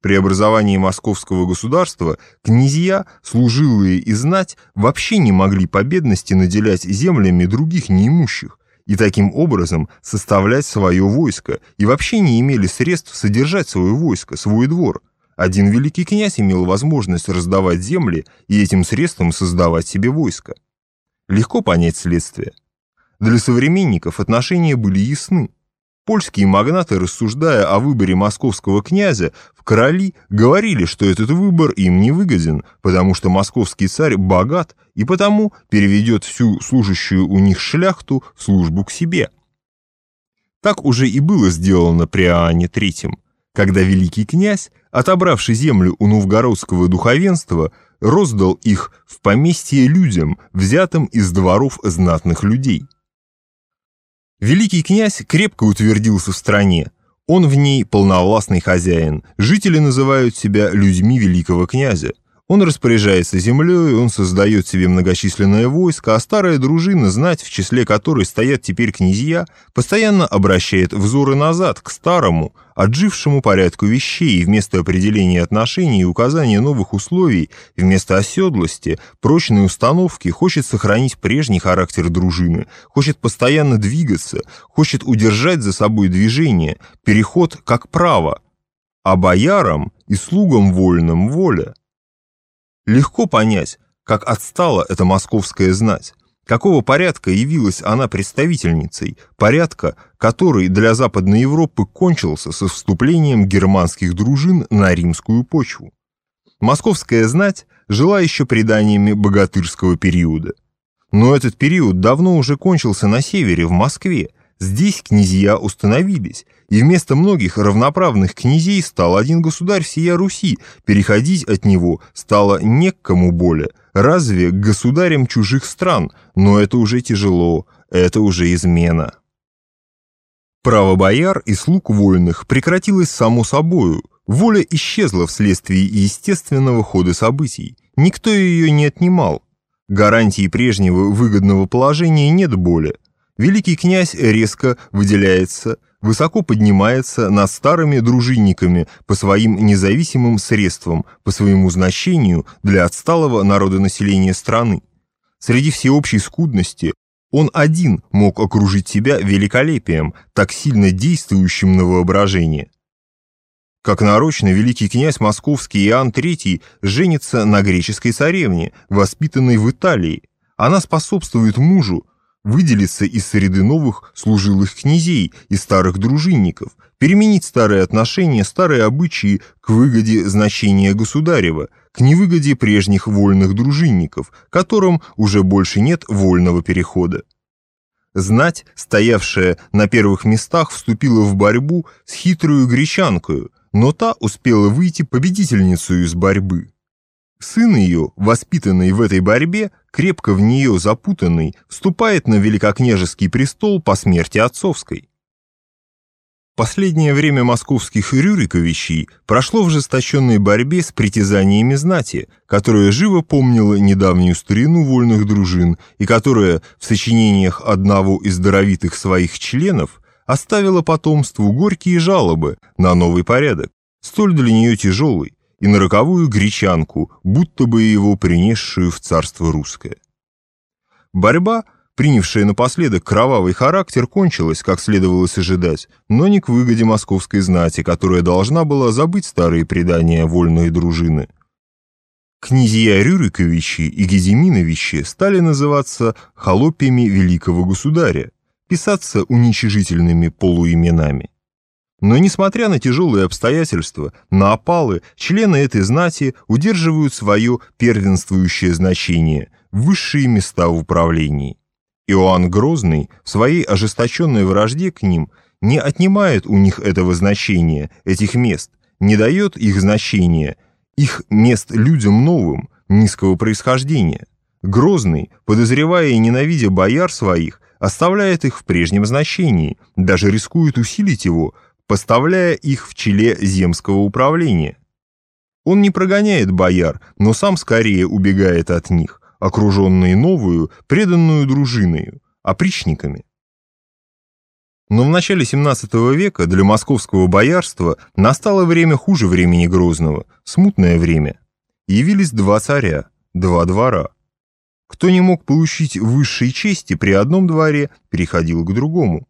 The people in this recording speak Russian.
При образовании московского государства князья, служилые и знать вообще не могли по бедности наделять землями других неимущих и таким образом составлять свое войско, и вообще не имели средств содержать свое войско, свой двор. Один великий князь имел возможность раздавать земли и этим средством создавать себе войско. Легко понять следствие. Для современников отношения были ясны. Польские магнаты, рассуждая о выборе московского князя, в короли говорили, что этот выбор им не выгоден, потому что московский царь богат и потому переведет всю служащую у них шляхту службу к себе. Так уже и было сделано при Иоанне III, когда великий князь, отобравший землю у новгородского духовенства, роздал их в поместье людям, взятым из дворов знатных людей. Великий князь крепко утвердился в стране. Он в ней полновластный хозяин. Жители называют себя людьми великого князя. Он распоряжается землей, он создает себе многочисленное войско, а старая дружина, знать в числе которой стоят теперь князья, постоянно обращает взоры назад, к старому, отжившему порядку вещей, и вместо определения отношений и указания новых условий, вместо оседлости, прочной установки, хочет сохранить прежний характер дружины, хочет постоянно двигаться, хочет удержать за собой движение, переход как право, а боярам и слугам вольным воля. Легко понять, как отстала эта московская знать, какого порядка явилась она представительницей, порядка, который для Западной Европы кончился со вступлением германских дружин на римскую почву. Московская знать жила еще преданиями богатырского периода. Но этот период давно уже кончился на севере, в Москве, Здесь князья установились, и вместо многих равноправных князей стал один государь всея Руси, переходить от него стало не к кому более, разве к государям чужих стран, но это уже тяжело, это уже измена. Право бояр и слуг вольных прекратилось само собою, воля исчезла вследствие естественного хода событий, никто ее не отнимал. Гарантии прежнего выгодного положения нет более, великий князь резко выделяется, высоко поднимается над старыми дружинниками по своим независимым средствам, по своему значению для отсталого народонаселения страны. Среди всеобщей скудности он один мог окружить себя великолепием, так сильно действующим на воображение. Как нарочно великий князь московский Иоанн III женится на греческой царевне, воспитанной в Италии. Она способствует мужу, выделиться из среды новых служилых князей и старых дружинников, переменить старые отношения, старые обычаи к выгоде значения государева, к невыгоде прежних вольных дружинников, которым уже больше нет вольного перехода. Знать, стоявшая на первых местах, вступила в борьбу с хитрую гречанкою, но та успела выйти победительницей из борьбы. Сын ее, воспитанный в этой борьбе, крепко в нее запутанный, вступает на великокняжеский престол по смерти отцовской. Последнее время московских Рюриковичей прошло в жесточенной борьбе с притязаниями знати, которая живо помнила недавнюю старину вольных дружин и которая в сочинениях одного из даровитых своих членов оставила потомству горькие жалобы на новый порядок, столь для нее тяжелый, и на роковую гречанку, будто бы его принесшую в царство русское. Борьба, принявшая напоследок кровавый характер, кончилась, как следовало ожидать, но не к выгоде московской знати, которая должна была забыть старые предания вольной дружины. Князья Рюриковичи и Гедеминовичи стали называться холопьями великого государя, писаться уничижительными полуименами. Но несмотря на тяжелые обстоятельства, на опалы, члены этой знати удерживают свое первенствующее значение, высшие места в управлении. Иоанн Грозный в своей ожесточенной вражде к ним не отнимает у них этого значения, этих мест, не дает их значения, их мест людям новым, низкого происхождения. Грозный, подозревая и ненавидя бояр своих, оставляет их в прежнем значении, даже рискует усилить его – поставляя их в челе земского управления. Он не прогоняет бояр, но сам скорее убегает от них, окруженный новую, преданную дружиною, опричниками. Но в начале 17 века для московского боярства настало время хуже времени Грозного, смутное время. Явились два царя, два двора. Кто не мог получить высшей чести при одном дворе, переходил к другому.